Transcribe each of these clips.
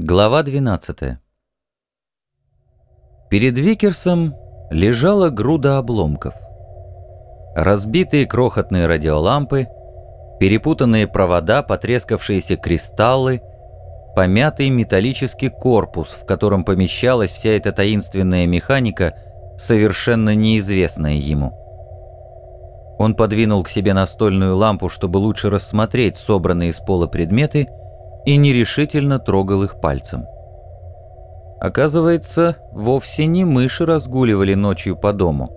Глава 12 Перед Викерсом лежала груда обломков. Разбитые крохотные радиолампы, перепутанные провода, потрескавшиеся кристаллы, помятый металлический корпус, в котором помещалась вся эта таинственная механика, совершенно неизвестная ему. Он подвинул к себе настольную лампу, чтобы лучше рассмотреть собранные из пола предметы, и нерешительно трогал их пальцем. Оказывается, вовсе не мыши разгуливали ночью по дому.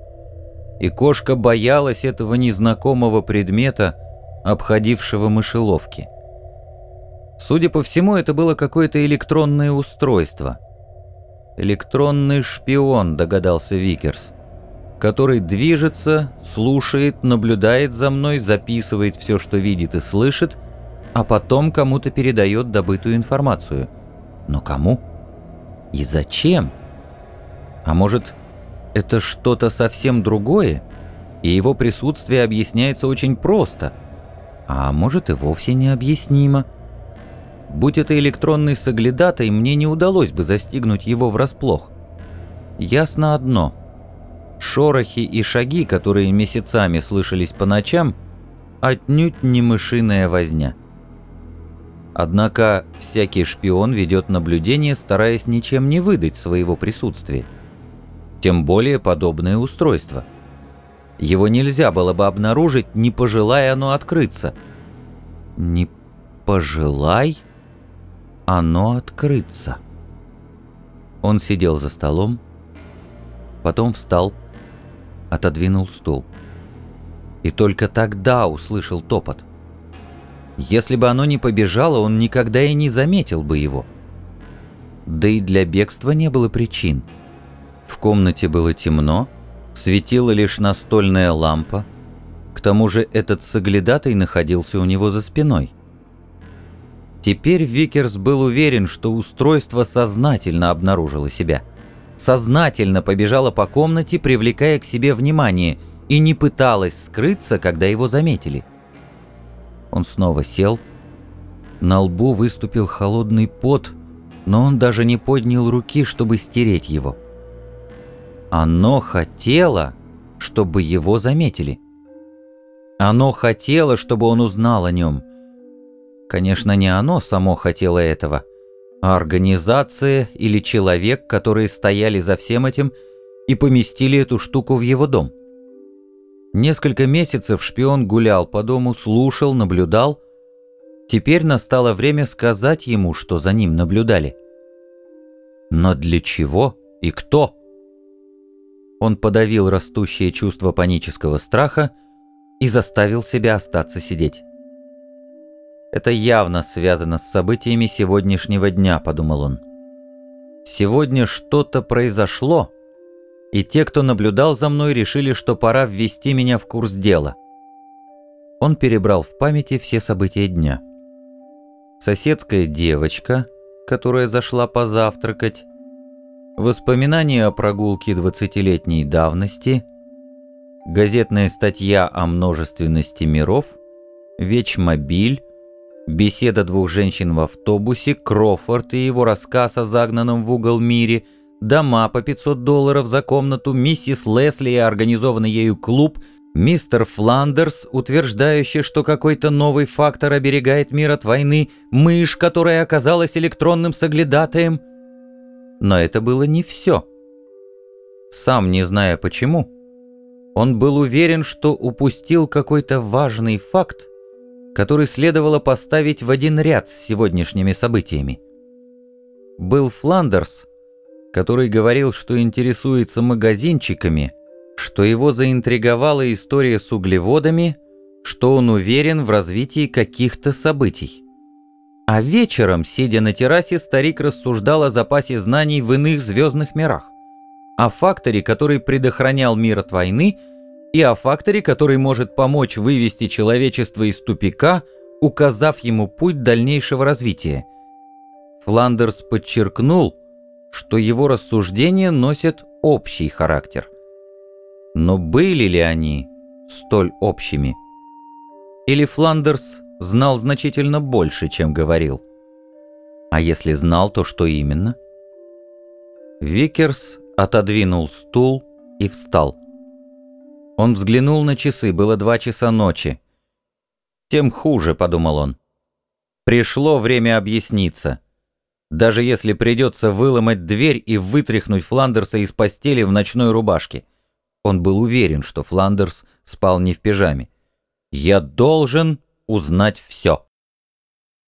И кошка боялась этого незнакомого предмета, обходившего мышеловки. Судя по всему, это было какое-то электронное устройство. «Электронный шпион», — догадался Викерс, который движется, слушает, наблюдает за мной, записывает все, что видит и слышит — а потом кому-то передает добытую информацию. Но кому? И зачем? А может, это что-то совсем другое, и его присутствие объясняется очень просто, а может и вовсе необъяснимо. Будь это электронный соглядатай, мне не удалось бы застигнуть его врасплох. Ясно одно. Шорохи и шаги, которые месяцами слышались по ночам, отнюдь не мышиная возня. Однако всякий шпион ведет наблюдение, стараясь ничем не выдать своего присутствия. Тем более подобное устройство. Его нельзя было бы обнаружить, не пожелая оно открыться. Не пожелай оно открыться. Он сидел за столом, потом встал, отодвинул стул. И только тогда услышал топот. Если бы оно не побежало, он никогда и не заметил бы его. Да и для бегства не было причин. В комнате было темно, светила лишь настольная лампа. К тому же этот соглядатай находился у него за спиной. Теперь Викерс был уверен, что устройство сознательно обнаружило себя. Сознательно побежало по комнате, привлекая к себе внимание, и не пыталось скрыться, когда его заметили. Он снова сел. На лбу выступил холодный пот, но он даже не поднял руки, чтобы стереть его. Оно хотело, чтобы его заметили. Оно хотело, чтобы он узнал о нем. Конечно, не оно само хотело этого, а организация или человек, которые стояли за всем этим и поместили эту штуку в его дом. Несколько месяцев шпион гулял по дому, слушал, наблюдал. Теперь настало время сказать ему, что за ним наблюдали. Но для чего и кто? Он подавил растущее чувство панического страха и заставил себя остаться сидеть. «Это явно связано с событиями сегодняшнего дня», — подумал он. «Сегодня что-то произошло» и те, кто наблюдал за мной, решили, что пора ввести меня в курс дела. Он перебрал в памяти все события дня. Соседская девочка, которая зашла позавтракать, воспоминания о прогулке двадцатилетней давности, газетная статья о множественности миров, вечмобиль, беседа двух женщин в автобусе, Крофорд и его рассказ о загнанном в угол мире – дома по 500 долларов за комнату, миссис Лесли и организованный ею клуб, мистер Фландерс, утверждающий, что какой-то новый фактор оберегает мир от войны, мышь, которая оказалась электронным соглядатаем. Но это было не все. Сам не зная почему, он был уверен, что упустил какой-то важный факт, который следовало поставить в один ряд с сегодняшними событиями. Был Фландерс, который говорил, что интересуется магазинчиками, что его заинтриговала история с углеводами, что он уверен в развитии каких-то событий. А вечером, сидя на террасе, старик рассуждал о запасе знаний в иных звездных мирах, о факторе, который предохранял мир от войны, и о факторе, который может помочь вывести человечество из тупика, указав ему путь дальнейшего развития. Фландерс подчеркнул, что его рассуждения носят общий характер. Но были ли они столь общими? Или Фландерс знал значительно больше, чем говорил? А если знал, то что именно? Викерс отодвинул стул и встал. Он взглянул на часы, было два часа ночи. «Тем хуже», — подумал он. «Пришло время объясниться. Даже если придется выломать дверь и вытряхнуть Фландерса из постели в ночной рубашке». Он был уверен, что Фландерс спал не в пижаме. «Я должен узнать все».